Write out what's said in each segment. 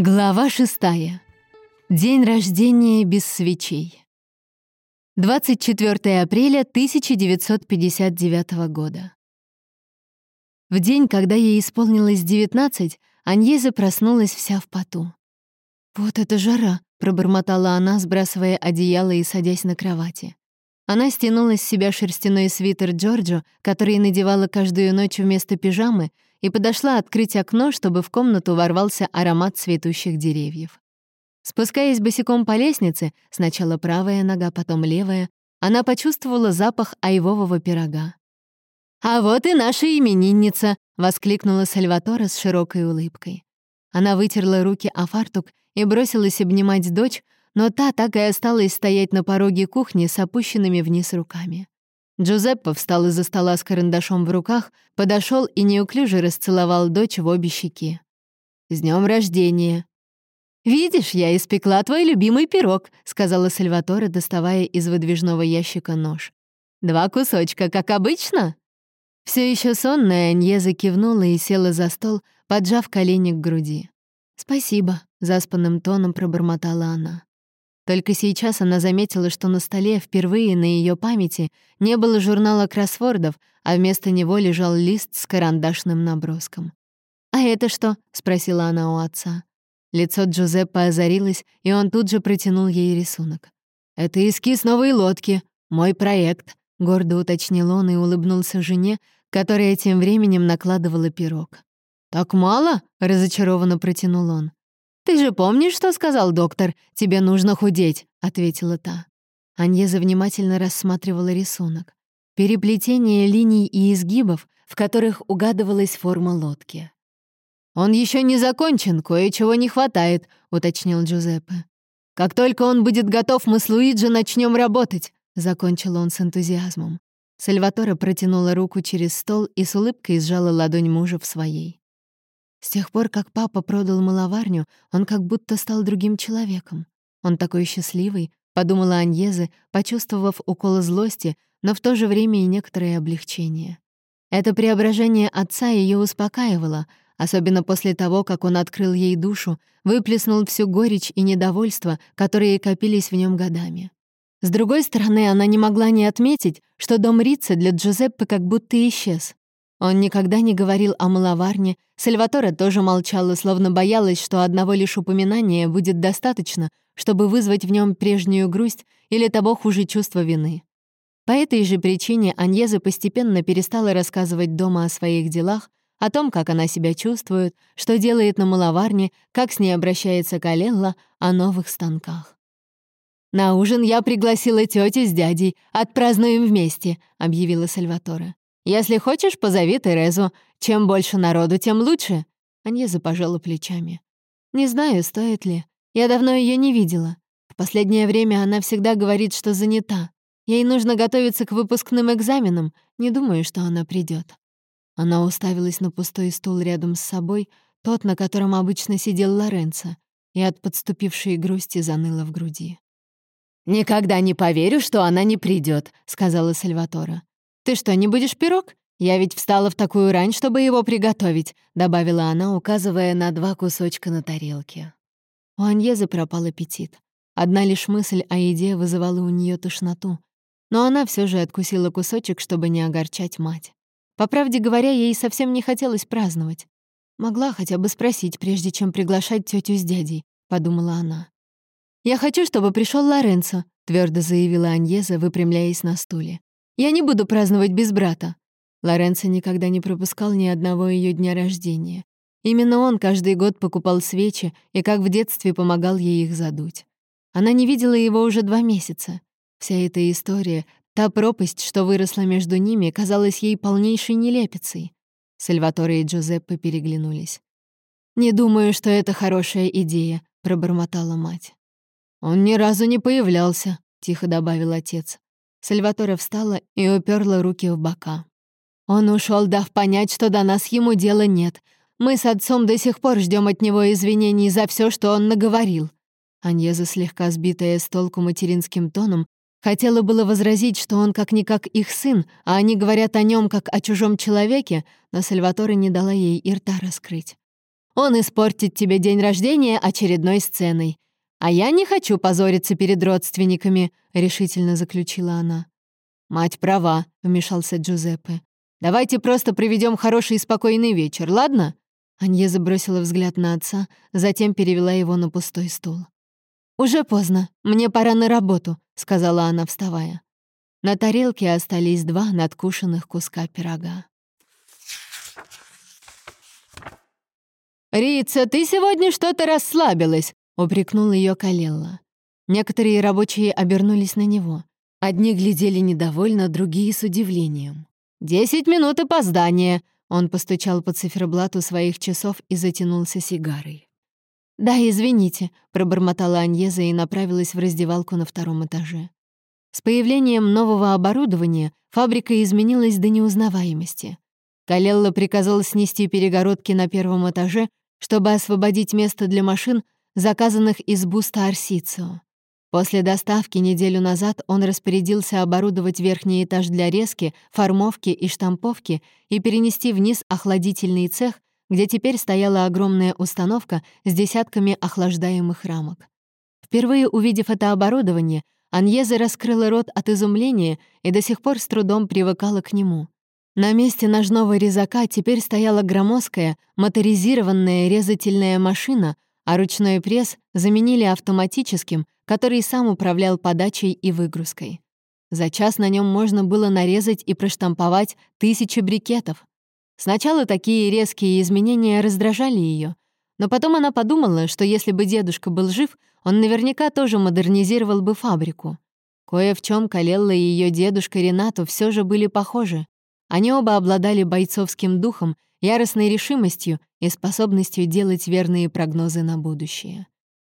Глава шестая. День рождения без свечей. 24 апреля 1959 года. В день, когда ей исполнилось 19, Аньеза проснулась вся в поту. «Вот это жара!» — пробормотала она, сбрасывая одеяло и садясь на кровати. Она стянула с себя шерстяной свитер Джорджо, который надевала каждую ночь вместо пижамы, и подошла открыть окно, чтобы в комнату ворвался аромат цветущих деревьев. Спускаясь босиком по лестнице, сначала правая нога, потом левая, она почувствовала запах айвового пирога. «А вот и наша именинница!» — воскликнула Сальватора с широкой улыбкой. Она вытерла руки о фартук и бросилась обнимать дочь, но та так и осталась стоять на пороге кухни с опущенными вниз руками. Джузеппе встал из-за стола с карандашом в руках, подошел и неуклюже расцеловал дочь в обе щеки. «С днем рождения!» «Видишь, я испекла твой любимый пирог», — сказала Сальваторе, доставая из выдвижного ящика нож. «Два кусочка, как обычно?» Все еще сонная Аньеза кивнула и села за стол, поджав колени к груди. «Спасибо», — заспанным тоном пробормотала она. Только сейчас она заметила, что на столе впервые на ее памяти не было журнала кроссвордов, а вместо него лежал лист с карандашным наброском. «А это что?» — спросила она у отца. Лицо Джузеппе озарилось, и он тут же протянул ей рисунок. «Это эскиз новой лодки, мой проект», — гордо уточнил он и улыбнулся жене, которая тем временем накладывала пирог. «Так мало?» — разочарованно протянул он. «Ты же помнишь, что сказал доктор? Тебе нужно худеть», — ответила та. Аньеза внимательно рассматривала рисунок. Переплетение линий и изгибов, в которых угадывалась форма лодки. «Он еще не закончен, кое-чего не хватает», — уточнил Джузеппе. «Как только он будет готов, мы с Луиджи начнем работать», — закончил он с энтузиазмом. Сальватора протянула руку через стол и с улыбкой сжала ладонь мужа в своей. С тех пор, как папа продал маловарню, он как будто стал другим человеком. Он такой счастливый, подумала Аньезе, почувствовав укол злости, но в то же время и некоторое облегчение. Это преображение отца ее успокаивало, особенно после того, как он открыл ей душу, выплеснул всю горечь и недовольство, которые копились в нем годами. С другой стороны, она не могла не отметить, что дом Рица для Джузеппе как будто исчез. Он никогда не говорил о маловарне, Сальватора тоже молчала, словно боялась, что одного лишь упоминания будет достаточно, чтобы вызвать в нем прежнюю грусть или того хуже чувство вины. По этой же причине Аньеза постепенно перестала рассказывать дома о своих делах, о том, как она себя чувствует, что делает на маловарне, как с ней обращается Калелла, о новых станках. «На ужин я пригласила тетю с дядей. Отпразднуем вместе», — объявила Сальватора. «Если хочешь, позови Терезу. Чем больше народу, тем лучше». Аньеза пожала плечами. «Не знаю, стоит ли. Я давно ее не видела. В последнее время она всегда говорит, что занята. Ей нужно готовиться к выпускным экзаменам. Не думаю, что она придет. Она уставилась на пустой стул рядом с собой, тот, на котором обычно сидел Лоренцо, и от подступившей грусти заныла в груди. «Никогда не поверю, что она не придет, сказала Сальватора. «Ты что, не будешь пирог? Я ведь встала в такую рань, чтобы его приготовить», — добавила она, указывая на два кусочка на тарелке. У Аньезы пропал аппетит. Одна лишь мысль о еде вызывала у нее тошноту, но она все же откусила кусочек, чтобы не огорчать мать. По правде говоря, ей совсем не хотелось праздновать. Могла хотя бы спросить, прежде чем приглашать тетю с дядей, подумала она. «Я хочу, чтобы пришел Лоренцо», — твердо заявила Аньеза, выпрямляясь на стуле. Я не буду праздновать без брата». Лоренцо никогда не пропускал ни одного ее дня рождения. Именно он каждый год покупал свечи и, как в детстве, помогал ей их задуть. Она не видела его уже два месяца. Вся эта история, та пропасть, что выросла между ними, казалась ей полнейшей нелепицей. Сальваторе и Джузеппе переглянулись. «Не думаю, что это хорошая идея», — пробормотала мать. «Он ни разу не появлялся», — тихо добавил отец. Сальватора встала и уперла руки в бока. Он ушел, дав понять, что до нас ему дела нет. Мы с отцом до сих пор ждем от него извинений за все, что он наговорил. Аньеза, слегка сбитая с толку материнским тоном, хотела было возразить, что он как-никак их сын, а они говорят о нем как о чужом человеке, но Сальватора не дала ей и рта раскрыть. он испортит тебе день рождения очередной сценой. А я не хочу позориться перед родственниками», — решительно заключила она. «Мать права», — вмешался Джузеппе. «Давайте просто проведем хороший и спокойный вечер, ладно?» Анье забросила взгляд на отца, затем перевела его на пустой стул. «Уже поздно, мне пора на работу», — сказала она, вставая. На тарелке остались два надкушенных куска пирога. «Рица, ты сегодня что-то расслабилась», — упрекнул ее Калелла. Некоторые рабочие обернулись на него. Одни глядели недовольно, другие — с удивлением. «Десять минут опоздания», — он постучал по циферблату своих часов и затянулся сигарой. «Да, извините», — пробормотала Аньеза и направилась в раздевалку на втором этаже. С появлением нового оборудования фабрика изменилась до неузнаваемости. Калелла приказал снести перегородки на первом этаже, чтобы освободить место для машин, заказанных из буста Арсицио. После доставки неделю назад он распорядился оборудовать верхний этаж для резки, формовки и штамповки и перенести вниз охладительный цех, где теперь стояла огромная установка с десятками охлаждаемых рамок. Впервые увидев это оборудование, Аньеза раскрыла рот от изумления и до сих пор с трудом привыкала к нему. На месте ножного резака теперь стояла громоздкая, моторизированная резательная машина, а ручной пресс заменили автоматическим, который сам управлял подачей и выгрузкой. За час на нем можно было нарезать и проштамповать тысячи брикетов. Сначала такие резкие изменения раздражали ее, но потом она подумала, что если бы дедушка был жив, он наверняка тоже модернизировал бы фабрику. Кое в чем Калелла и ее дедушка Ренату все же были похожи. Они оба обладали бойцовским духом, яростной решимостью и способностью делать верные прогнозы на будущее.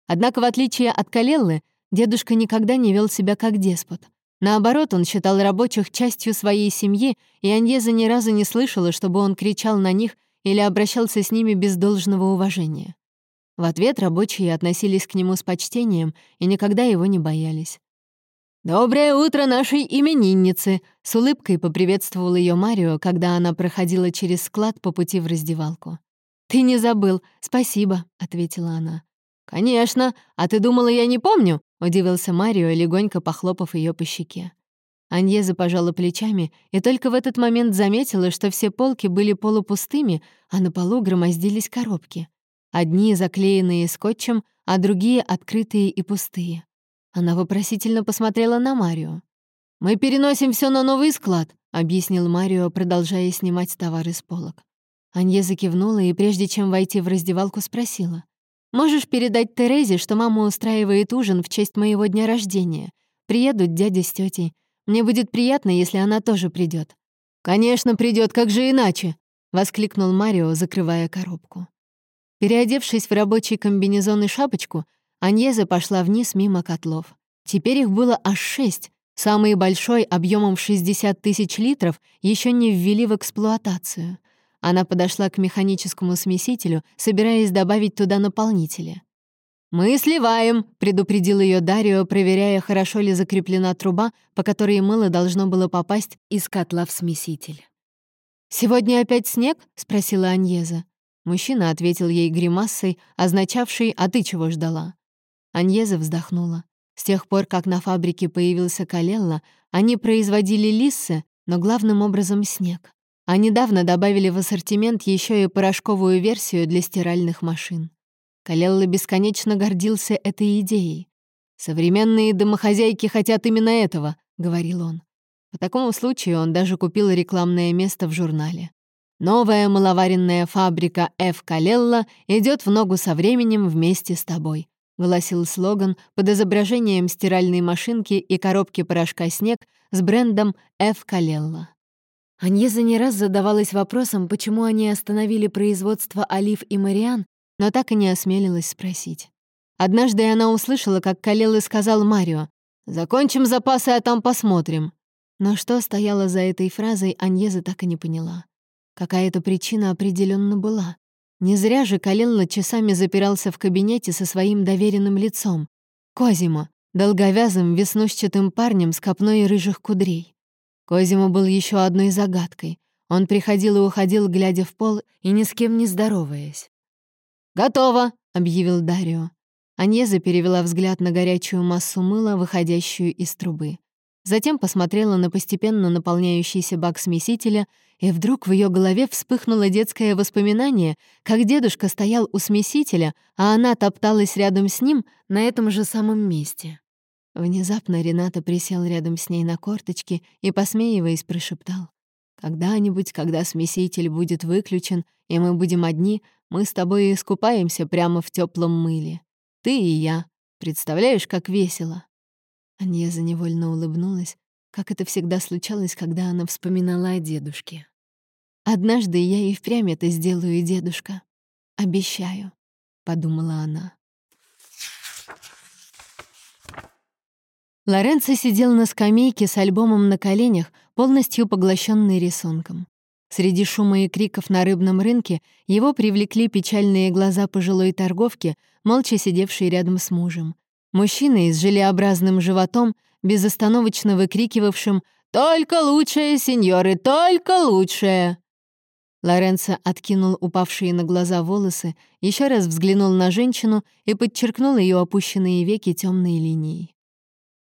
Однако, в отличие от Калеллы, дедушка никогда не вел себя как деспот. Наоборот, он считал рабочих частью своей семьи, и Аньеза ни разу не слышала, чтобы он кричал на них или обращался с ними без должного уважения. В ответ рабочие относились к нему с почтением и никогда его не боялись. «Доброе утро нашей имениннице!» — с улыбкой поприветствовал ее Марио, когда она проходила через склад по пути в раздевалку. «Ты не забыл, спасибо», — ответила она. «Конечно, а ты думала, я не помню?» — удивился Марио, легонько похлопав ее по щеке. Аньеза пожала плечами и только в этот момент заметила, что все полки были полупустыми, а на полу громоздились коробки. Одни заклеенные скотчем, а другие открытые и пустые. Она вопросительно посмотрела на Марио. «Мы переносим все на новый склад», — объяснил Марио, продолжая снимать товары с полок. Анье закивнула и, прежде чем войти в раздевалку, спросила. «Можешь передать Терезе, что мама устраивает ужин в честь моего дня рождения? Приедут дядя с тетей. Мне будет приятно, если она тоже придет. «Конечно, придет, как же иначе!» — воскликнул Марио, закрывая коробку. Переодевшись в рабочий комбинезон и шапочку, Аньеза пошла вниз мимо котлов. Теперь их было аж шесть. Самый большой, объемом 60 тысяч литров, еще не ввели в эксплуатацию. Она подошла к механическому смесителю, собираясь добавить туда наполнители. «Мы сливаем», — предупредил ее Дарио, проверяя, хорошо ли закреплена труба, по которой мыло должно было попасть из котла в смеситель. «Сегодня опять снег?» — спросила Аньеза. Мужчина ответил ей гримасой, означавшей «А ты чего ждала?». Аньеза вздохнула. С тех пор, как на фабрике появился Калелла, они производили лиссы, но главным образом снег. А недавно добавили в ассортимент еще и порошковую версию для стиральных машин. Калелла бесконечно гордился этой идеей. «Современные домохозяйки хотят именно этого», — говорил он. По такому случаю он даже купил рекламное место в журнале. «Новая маловаренная фабрика F. Калелла идет в ногу со временем вместе с тобой. — гласил слоган под изображением стиральной машинки и коробки порошка «Снег» с брендом «Ф. Калелла». Аньеза не раз задавалась вопросом, почему они остановили производство олив и мариан, но так и не осмелилась спросить. Однажды она услышала, как Калеллы сказал Марио «Закончим запасы, а там посмотрим». Но что стояло за этой фразой, Аньеза так и не поняла. Какая-то причина определенно была. Не зря же Калелла часами запирался в кабинете со своим доверенным лицом. Козимо, долговязым веснушчатым парнем с копной рыжих кудрей. Козимо был еще одной загадкой. Он приходил и уходил, глядя в пол и ни с кем не здороваясь. «Готово!» — объявил Дарио. Аньеза перевела взгляд на горячую массу мыла, выходящую из трубы. Затем посмотрела на постепенно наполняющийся бак смесителя, и вдруг в ее голове вспыхнуло детское воспоминание, как дедушка стоял у смесителя, а она топталась рядом с ним на этом же самом месте. Внезапно Рената присел рядом с ней на корточки и, посмеиваясь, прошептал. «Когда-нибудь, когда смеситель будет выключен, и мы будем одни, мы с тобой искупаемся прямо в теплом мыле. Ты и я. Представляешь, как весело?» Аньеза невольно улыбнулась, как это всегда случалось, когда она вспоминала о дедушке. «Однажды я и впрямь это сделаю, дедушка. Обещаю», — подумала она. Лоренцо сидел на скамейке с альбомом на коленях, полностью поглощенный рисунком. Среди шума и криков на рыбном рынке его привлекли печальные глаза пожилой торговки, молча сидевшей рядом с мужем. Мужчина с желеобразным животом, безостановочно выкрикивавшим «Только лучшее, сеньоры, только лучшее!» Лоренцо откинул упавшие на глаза волосы, еще раз взглянул на женщину и подчеркнул ее опущенные веки темной линией.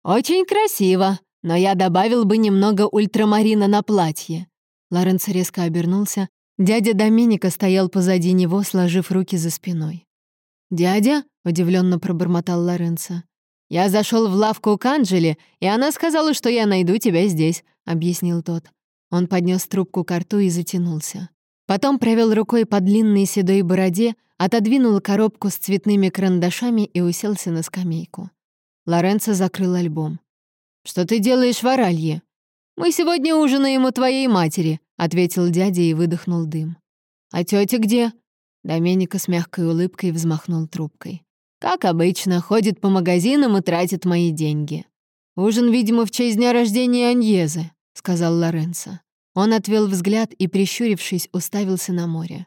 «Очень красиво, но я добавил бы немного ультрамарина на платье». Лоренцо резко обернулся. Дядя Доминика стоял позади него, сложив руки за спиной. «Дядя?» — удивленно пробормотал Лоренцо. «Я зашел в лавку к Анджеле, и она сказала, что я найду тебя здесь», — объяснил тот. Он поднес трубку к рту и затянулся. Потом провел рукой по длинной седой бороде, отодвинул коробку с цветными карандашами и уселся на скамейку. Лоренцо закрыл альбом. «Что ты делаешь в Оралье?» «Мы сегодня ужинаем у твоей матери», — ответил дядя и выдохнул дым. «А тетя где?» Доменика с мягкой улыбкой взмахнул трубкой. «Как обычно, ходит по магазинам и тратит мои деньги. Ужин, видимо, в честь дня рождения Аньезы», — сказал Лоренцо. Он отвел взгляд и, прищурившись, уставился на море.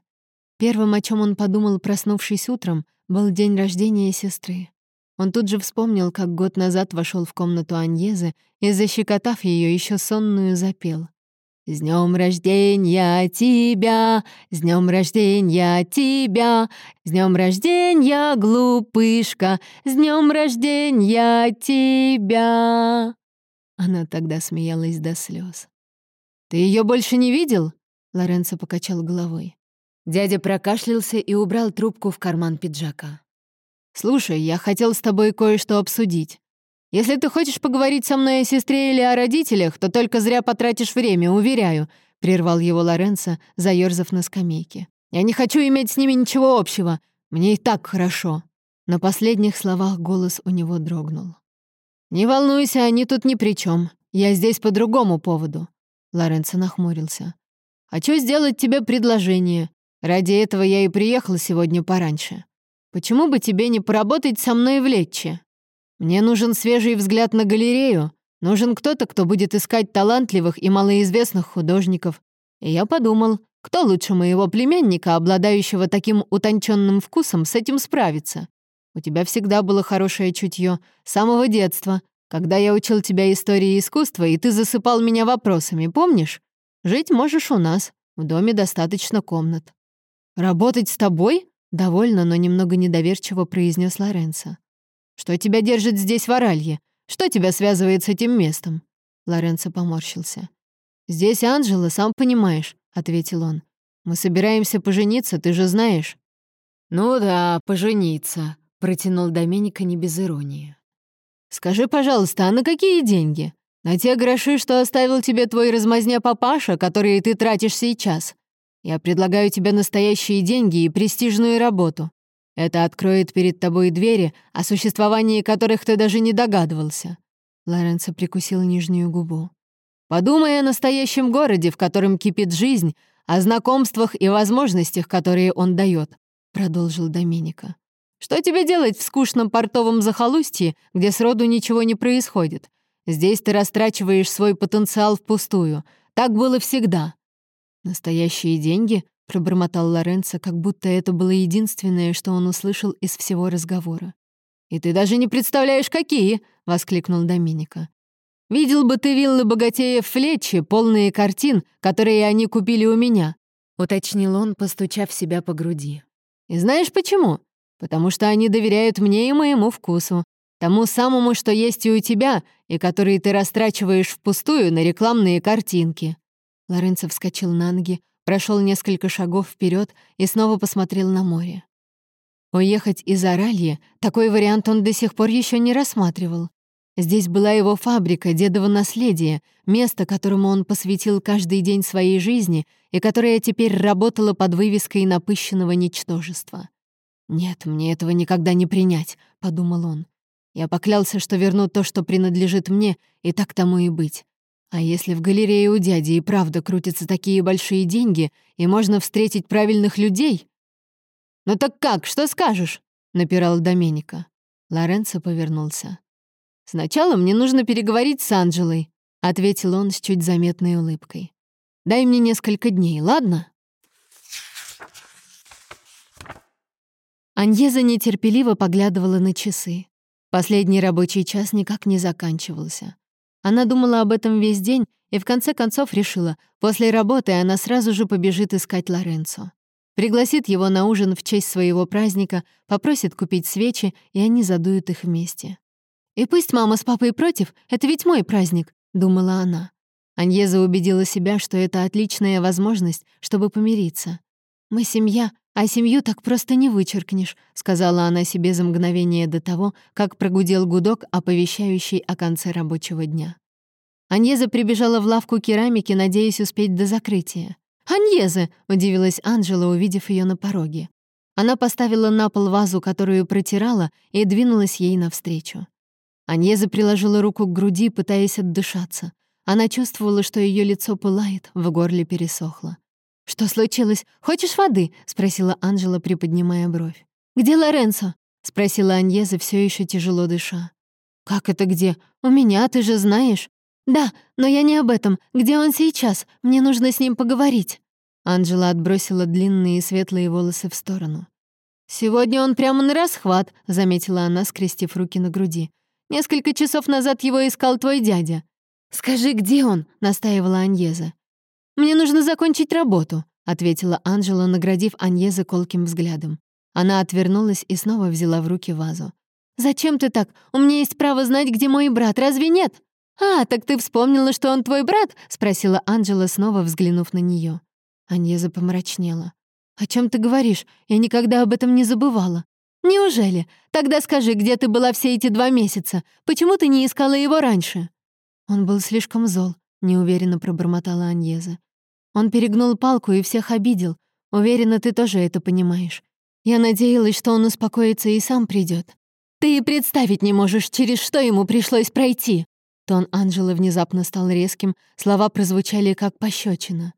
Первым, о чем он подумал, проснувшись утром, был день рождения сестры. Он тут же вспомнил, как год назад вошел в комнату Аньезы и, защекотав ее, еще сонную запел. С днем рождения тебя, с днем рождения тебя, с днем рождения, глупышка, с днем рождения тебя. Она тогда смеялась до слез. Ты ее больше не видел? Лоренцо покачал головой. Дядя прокашлялся и убрал трубку в карман пиджака. «Слушай, я хотел с тобой кое-что обсудить. Если ты хочешь поговорить со мной о сестре или о родителях, то только зря потратишь время, уверяю», — прервал его Лоренцо, заёрзав на скамейке. «Я не хочу иметь с ними ничего общего. Мне и так хорошо». На последних словах голос у него дрогнул. «Не волнуйся, они тут ни при чем. Я здесь по другому поводу». Лоренцо нахмурился. «Хочу сделать тебе предложение. Ради этого я и приехал сегодня пораньше. Почему бы тебе не поработать со мной в Летче?» Мне нужен свежий взгляд на галерею, нужен кто-то, кто будет искать талантливых и малоизвестных художников. И я подумал, кто лучше моего племянника, обладающего таким утонченным вкусом, с этим справится? У тебя всегда было хорошее чутье, с самого детства, когда я учил тебя истории искусства, и ты засыпал меня вопросами, помнишь? Жить можешь у нас, в доме достаточно комнат. Работать с тобой? Довольно, но немного недоверчиво произнес Лоренцо. Что тебя держит здесь, в Оралье? Что тебя связывает с этим местом?» Лоренцо поморщился. «Здесь Анжела, сам понимаешь», — ответил он. «Мы собираемся пожениться, ты же знаешь». «Ну да, пожениться», — протянул Доменика не без иронии. «Скажи, пожалуйста, а на какие деньги? На те гроши, что оставил тебе твой размазня папаша, которые ты тратишь сейчас? Я предлагаю тебе настоящие деньги и престижную работу. Это откроет перед тобой двери, о существовании которых ты даже не догадывался». Лоренцо прикусил нижнюю губу. «Подумай о настоящем городе, в котором кипит жизнь, о знакомствах и возможностях, которые он дает», — продолжил Доминика. «Что тебе делать в скучном портовом захолустье, где сроду ничего не происходит? Здесь ты растрачиваешь свой потенциал впустую. Так было всегда». «Настоящие деньги?» Пробормотал Лоренцо, как будто это было единственное, что он услышал из всего разговора. «И ты даже не представляешь, какие!» — воскликнул Доминика. «Видел бы ты виллы богатеев Флетчи, полные картин, которые они купили у меня», — уточнил он, постучав себя по груди. И знаешь почему? Потому что они доверяют мне и моему вкусу. Тому самому, что есть и у тебя, и который ты растрачиваешь впустую на рекламные картинки». Лоренцо вскочил на ноги, прошел несколько шагов вперед и снова посмотрел на море. Уехать из Аральи — такой вариант он до сих пор еще не рассматривал. Здесь была его фабрика, дедово наследие, место, которому он посвятил каждый день своей жизни и которое теперь работало под вывеской напыщенного ничтожества. «Нет, мне этого никогда не принять», — подумал он. «Я поклялся, что верну то, что принадлежит мне, и так тому и быть. А если в галерее у дяди и правда крутятся такие большие деньги, и можно встретить правильных людей...» «Ну так как, что скажешь?» — напирал Доменика. Лоренцо повернулся. «Сначала мне нужно переговорить с Анджелой», — ответил он с чуть заметной улыбкой. «Дай мне несколько дней, ладно?» Аньеза нетерпеливо поглядывала на часы. Последний рабочий час никак не заканчивался. Она думала об этом весь день и в конце концов решила, после работы она сразу же побежит искать Лоренцо. Пригласит его на ужин в честь своего праздника, попросит купить свечи, и они задуют их вместе. «И пусть мама с папой против, это ведь мой праздник», — думала она. Аньеза убедила себя, что это отличная возможность, чтобы помириться. «Мы семья, а семью так просто не вычеркнешь», — сказала она себе за мгновение до того, как прогудел гудок, оповещающий о конце рабочего дня. Аньеза прибежала в лавку керамики, надеясь успеть до закрытия. «Аньеза!» — удивилась Анжела, увидев ее на пороге. Она поставила на пол вазу, которую протирала, и двинулась ей навстречу. Аньеза приложила руку к груди, пытаясь отдышаться. Она чувствовала, что ее лицо пылает, в горле пересохло. «Что случилось? Хочешь воды?» — спросила Анжела, приподнимая бровь. «Где Лоренцо?» — спросила Аньеза, все еще тяжело дыша. «Как это где? У меня, ты же знаешь». «Да, но я не об этом. Где он сейчас? Мне нужно с ним поговорить». Анжела отбросила длинные светлые волосы в сторону. «Сегодня он прямо на расхват», — заметила она, скрестив руки на груди. Несколько часов назад его искал твой дядя». «Скажи, где он?» — настаивала Аньеза. «Мне нужно закончить работу», — ответила Анжела, наградив Аньеза колким взглядом. Она отвернулась и снова взяла в руки вазу. «Зачем ты так? У меня есть право знать, где мой брат, разве нет?» «А, так ты вспомнила, что он твой брат?» — спросила Анжела, снова взглянув на нее. Аньеза помрачнела. «О чем ты говоришь? Я никогда об этом не забывала. «Неужели? Тогда скажи, где ты была все эти два месяца? Почему ты не искала его раньше?» «Он был слишком зол», — неуверенно пробормотала Аньеза. «Он перегнул палку и всех обидел. Уверена, ты тоже это понимаешь. Я надеялась, что он успокоится и сам придет. Ты и представить не можешь, через что ему пришлось пройти!» Тон Анжелы внезапно стал резким, слова прозвучали как пощечина.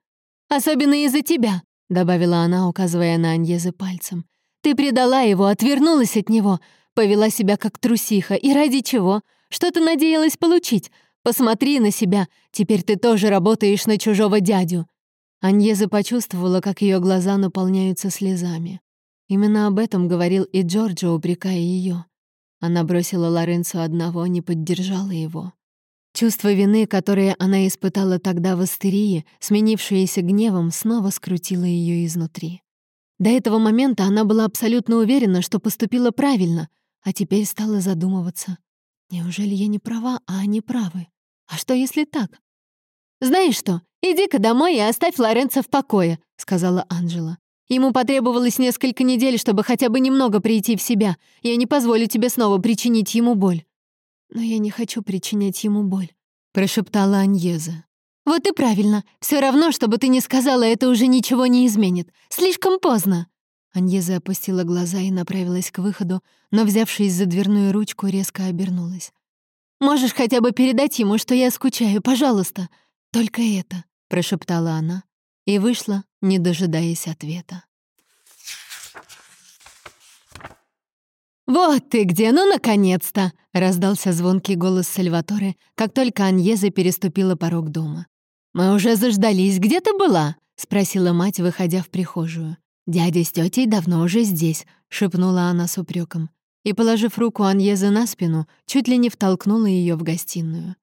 «Особенно из-за тебя», — добавила она, указывая на Аньезы пальцем. Ты предала его, отвернулась от него, повела себя как трусиха. И ради чего? Что ты надеялась получить? Посмотри на себя, теперь ты тоже работаешь на чужого дядю». Аньеза почувствовала, как ее глаза наполняются слезами. Именно об этом говорил и Джорджо, упрекая ее. Она бросила Лоренцо одного, не поддержала его. Чувство вины, которое она испытала тогда в астерии, сменившееся гневом, снова скрутило ее изнутри. До этого момента она была абсолютно уверена, что поступила правильно, а теперь стала задумываться. Неужели я не права, а они правы? А что, если так? «Знаешь что, иди-ка домой и оставь Лоренцо в покое», — сказала Анжела. «Ему потребовалось несколько недель, чтобы хотя бы немного прийти в себя. Я не позволю тебе снова причинить ему боль». «Но я не хочу причинять ему боль», — прошептала Аньеза. «Вот и правильно. Все равно, чтобы ты не сказала, это уже ничего не изменит. Слишком поздно». Аньеза опустила глаза и направилась к выходу, но, взявшись за дверную ручку, резко обернулась. «Можешь хотя бы передать ему, что я скучаю, пожалуйста. Только это», — прошептала она и вышла, не дожидаясь ответа. «Вот ты где, ну, наконец-то!» — раздался звонкий голос Сальваторе, как только Аньеза переступила порог дома. «Мы уже заждались, где ты была?» — спросила мать, выходя в прихожую. «Дядя с тетей давно уже здесь», — шепнула она с упреком. И, положив руку Аньезы на спину, чуть ли не втолкнула ее в гостиную.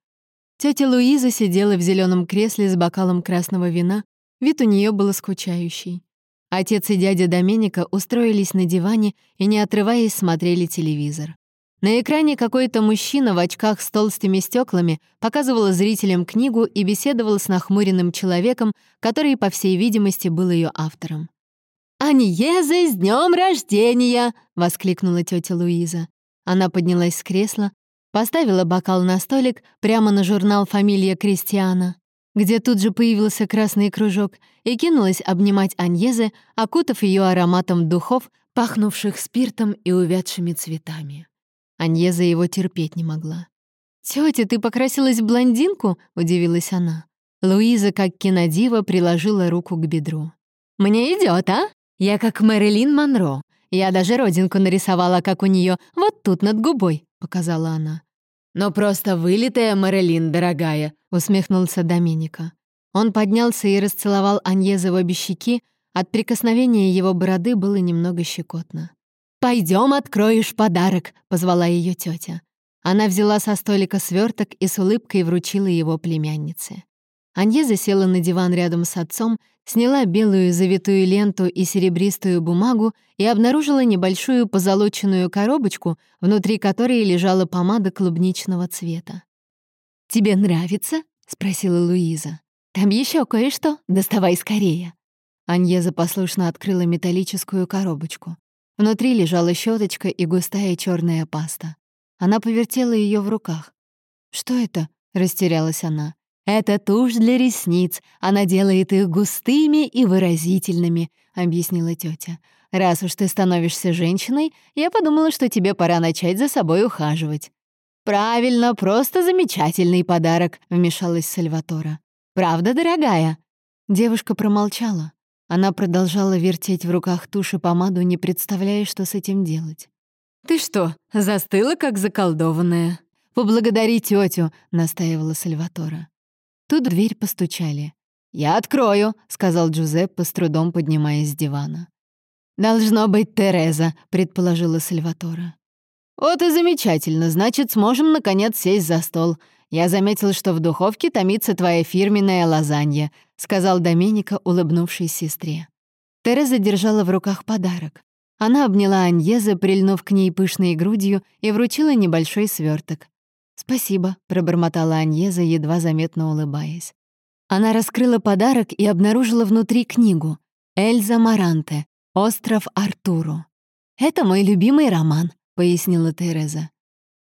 Тетя Луиза сидела в зеленом кресле с бокалом красного вина, вид у нее был скучающий. Отец и дядя Доменика устроились на диване и, не отрываясь, смотрели телевизор. На экране какой-то мужчина в очках с толстыми стеклами показывал зрителям книгу и беседовал с нахмуренным человеком, который, по всей видимости, был ее автором. «Аньеза, с днем рождения!» — воскликнула тетя Луиза. Она поднялась с кресла, поставила бокал на столик прямо на журнал «Фамилия Кристиана», где тут же появился красный кружок, и кинулась обнимать Аньезе, окутав ее ароматом духов, пахнувших спиртом и увядшими цветами. Аньеза его терпеть не могла. «Тётя, ты покрасилась в блондинку?» — удивилась она. Луиза, как кинодива, приложила руку к бедру. «Мне идет, а? Я как Мэрилин Монро. Я даже родинку нарисовала, как у нее, вот тут над губой», — показала она. «Но просто вылитая Мэрилин, дорогая», — усмехнулся Доминика. Он поднялся и расцеловал Аньеза в обе щеки, от прикосновения его бороды было немного щекотно. Пойдем, откроешь подарок», — позвала ее тетя. Она взяла со столика сверток и с улыбкой вручила его племяннице. Анье села на диван рядом с отцом, сняла белую завитую ленту и серебристую бумагу и обнаружила небольшую позолоченную коробочку, внутри которой лежала помада клубничного цвета. «Тебе нравится?» — спросила Луиза. «Там еще кое-что. Доставай скорее». Аньеза послушно открыла металлическую коробочку. Внутри лежала щеточка и густая черная паста. Она повертела ее в руках. «Что это?» — растерялась она. «Это тушь для ресниц. Она делает их густыми и выразительными», — объяснила тетя. «Раз уж ты становишься женщиной, я подумала, что тебе пора начать за собой ухаживать». «Правильно, просто замечательный подарок», — вмешалась Сальватора. «Правда, дорогая?» Девушка промолчала. Она продолжала вертеть в руках тушь и помаду, не представляя, что с этим делать. «Ты что, застыла, как заколдованная?» «Поблагодари тетю», — настаивала Сальватора. Тут дверь постучали. «Я открою», — сказал Джузеппе, с трудом поднимаясь с дивана. «Должно быть Тереза», — предположила Сальватора. «Вот и замечательно, значит, сможем, наконец, сесть за стол. Я заметил, что в духовке томится твоя фирменная лазанья сказал Доменика, улыбнувшись сестре. Тереза держала в руках подарок. Она обняла Аньеза, прильнув к ней пышной грудью, и вручила небольшой сверток. «Спасибо», — пробормотала Аньеза, едва заметно улыбаясь. Она раскрыла подарок и обнаружила внутри книгу «Эльза Маранте. Остров Артуру». «Это мой любимый роман», — пояснила Тереза.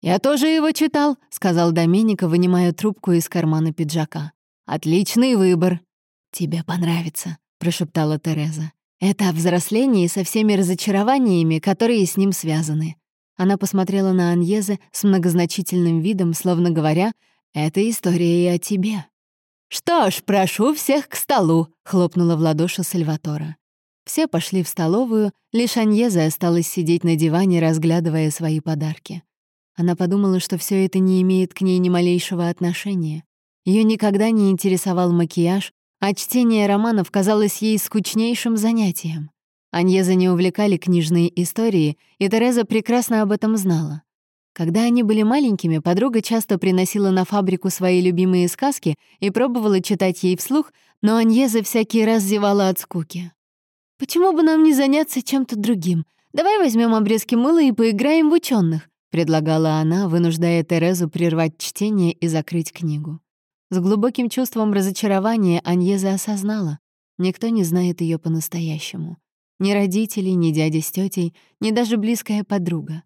«Я тоже его читал», — сказал Доменика, вынимая трубку из кармана пиджака. «Отличный выбор». «Тебе понравится», — прошептала Тереза. «Это о взрослении со всеми разочарованиями, которые с ним связаны». Она посмотрела на Аньезе с многозначительным видом, словно говоря, «Это история и о тебе». «Что ж, прошу всех к столу», — хлопнула в ладоши Сальватора. Все пошли в столовую, лишь Аньеза осталась сидеть на диване, разглядывая свои подарки. Она подумала, что все это не имеет к ней ни малейшего отношения. Ее никогда не интересовал макияж, а чтение романов казалось ей скучнейшим занятием. Аньеза не увлекали книжные истории, и Тереза прекрасно об этом знала. Когда они были маленькими, подруга часто приносила на фабрику свои любимые сказки и пробовала читать ей вслух, но Аньеза всякий раз зевала от скуки. «Почему бы нам не заняться чем-то другим? Давай возьмем обрезки мыла и поиграем в ученых, предлагала она, вынуждая Терезу прервать чтение и закрыть книгу. С глубоким чувством разочарования Аньеза осознала. Никто не знает ее по-настоящему. Ни родители, ни дядя с тетей, ни даже близкая подруга.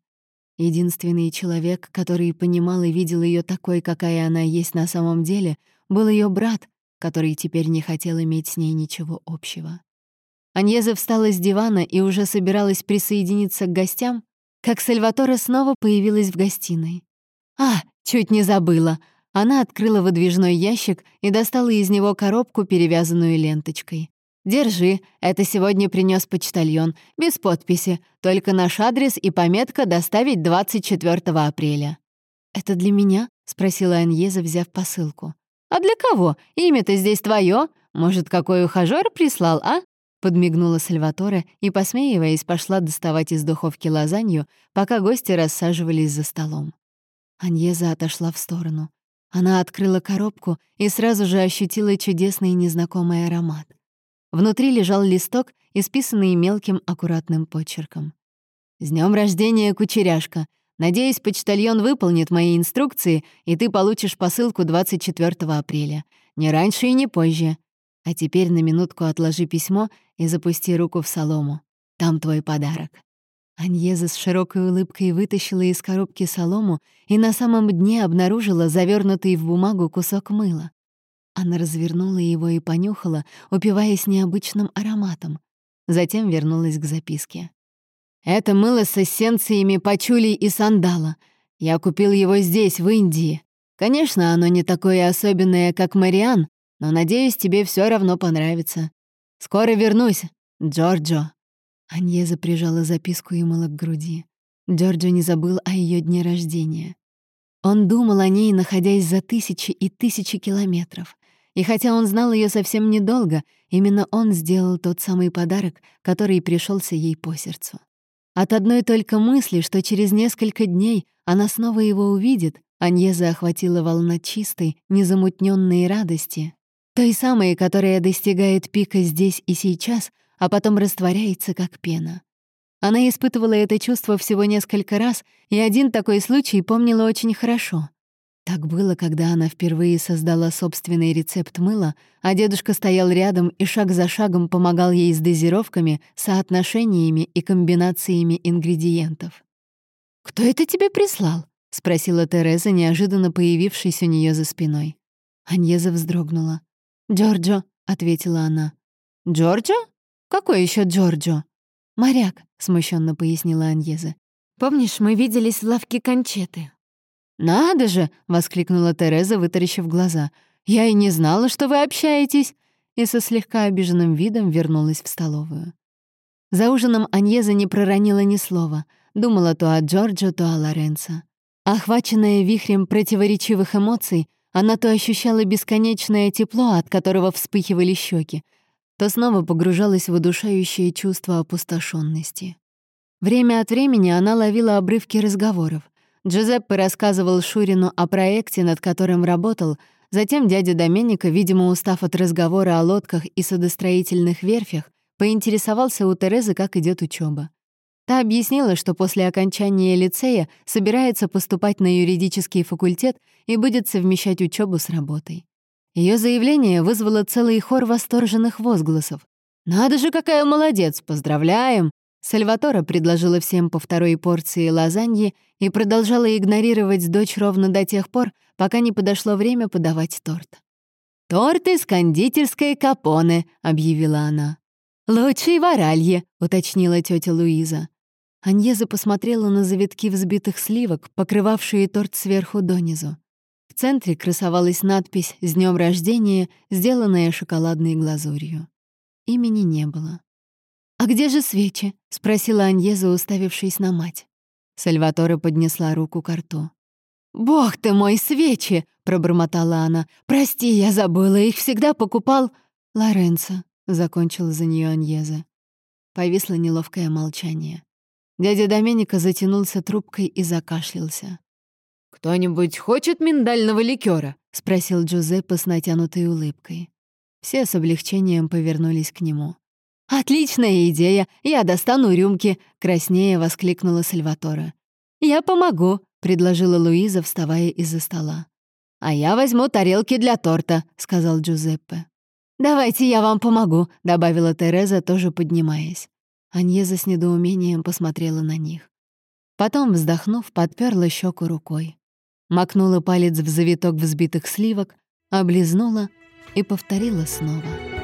Единственный человек, который понимал и видел ее такой, какая она есть на самом деле, был ее брат, который теперь не хотел иметь с ней ничего общего. Аньеза встала с дивана и уже собиралась присоединиться к гостям, как Сальваторе снова появилась в гостиной. «А, чуть не забыла!» Она открыла выдвижной ящик и достала из него коробку, перевязанную ленточкой. «Держи, это сегодня принес почтальон, без подписи, только наш адрес и пометка «Доставить 24 апреля». «Это для меня?» — спросила Аньеза, взяв посылку. «А для кого? Имя-то здесь твое. Может, какой ухажёр прислал, а?» Подмигнула Сальваторе и, посмеиваясь, пошла доставать из духовки лазанью, пока гости рассаживались за столом. Аньеза отошла в сторону. Она открыла коробку и сразу же ощутила чудесный незнакомый аромат. Внутри лежал листок, исписанный мелким аккуратным почерком. «С днем рождения, кучеряшка! Надеюсь, почтальон выполнит мои инструкции, и ты получишь посылку 24 апреля. Не раньше и не позже. А теперь на минутку отложи письмо и запусти руку в солому. Там твой подарок». Аньеза с широкой улыбкой вытащила из коробки солому и на самом дне обнаружила завернутый в бумагу кусок мыла. Она развернула его и понюхала, упиваясь необычным ароматом. Затем вернулась к записке. «Это мыло с эссенциями пачули и сандала. Я купил его здесь, в Индии. Конечно, оно не такое особенное, как Мариан, но, надеюсь, тебе все равно понравится. Скоро вернусь, Джорджо». Аньеза прижала записку и мыло к груди. Джорджо не забыл о ее дне рождения. Он думал о ней, находясь за тысячи и тысячи километров. И хотя он знал ее совсем недолго, именно он сделал тот самый подарок, который пришелся ей по сердцу. От одной только мысли, что через несколько дней она снова его увидит, Аньеза охватила волна чистой, незамутненной радости, той самой, которая достигает пика здесь и сейчас, а потом растворяется, как пена. Она испытывала это чувство всего несколько раз, и один такой случай помнила очень хорошо. Так было, когда она впервые создала собственный рецепт мыла, а дедушка стоял рядом и шаг за шагом помогал ей с дозировками, соотношениями и комбинациями ингредиентов. «Кто это тебе прислал?» — спросила Тереза, неожиданно появившись у нее за спиной. Аньеза вздрогнула. «Джорджо», — ответила она. «Джорджо?» «Какой еще Джорджо?» «Моряк», — смущенно пояснила Аньеза. «Помнишь, мы виделись в лавке кончеты?» «Надо же!» — воскликнула Тереза, вытаращив глаза. «Я и не знала, что вы общаетесь!» И со слегка обиженным видом вернулась в столовую. За ужином Аньеза не проронила ни слова. Думала то о Джорджо, то о Лоренцо. Охваченная вихрем противоречивых эмоций, она то ощущала бесконечное тепло, от которого вспыхивали щеки, то снова погружалась в удушающее чувство опустошенности. Время от времени она ловила обрывки разговоров. Джузеппе рассказывал Шурину о проекте, над которым работал, затем дядя Доменика, видимо, устав от разговора о лодках и судостроительных верфях, поинтересовался у Терезы, как идет учеба. Та объяснила, что после окончания лицея собирается поступать на юридический факультет и будет совмещать учебу с работой. Ее заявление вызвало целый хор восторженных возгласов. «Надо же, какая молодец! Поздравляем!» Сальватора предложила всем по второй порции лазаньи и продолжала игнорировать дочь ровно до тех пор, пока не подошло время подавать торт. «Торт из кондитерской Капоне», — объявила она. «Лучший в Оралье», — уточнила тетя Луиза. Аньеза посмотрела на завитки взбитых сливок, покрывавшие торт сверху донизу. В центре красовалась надпись «С днем рождения», сделанная шоколадной глазурью. Имени не было. «А где же свечи?» — спросила Аньеза, уставившись на мать. Сальваторе поднесла руку к рту. «Бог ты мой, свечи!» — пробормотала она. «Прости, я забыла, их всегда покупал...» «Лоренцо», — закончила за нее Аньеза. Повисло неловкое молчание. Дядя Доменика затянулся трубкой и закашлялся. «Кто-нибудь хочет миндального ликера? спросил Джузеппе с натянутой улыбкой. Все с облегчением повернулись к нему. «Отличная идея! Я достану рюмки!» — краснее воскликнула Сальватора. «Я помогу!» — предложила Луиза, вставая из-за стола. «А я возьму тарелки для торта», — сказал Джузеппе. «Давайте я вам помогу», — добавила Тереза, тоже поднимаясь. Аньеза с недоумением посмотрела на них. Потом, вздохнув, подперла щеку рукой макнула палец в завиток взбитых сливок, облизнула и повторила снова.